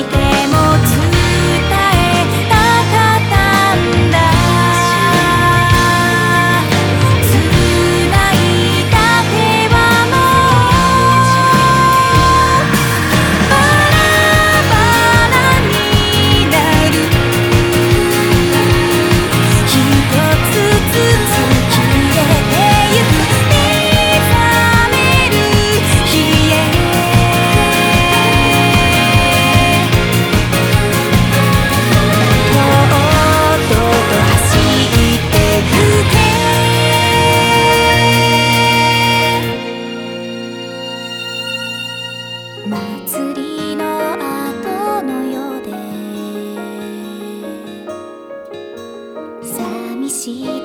いてしい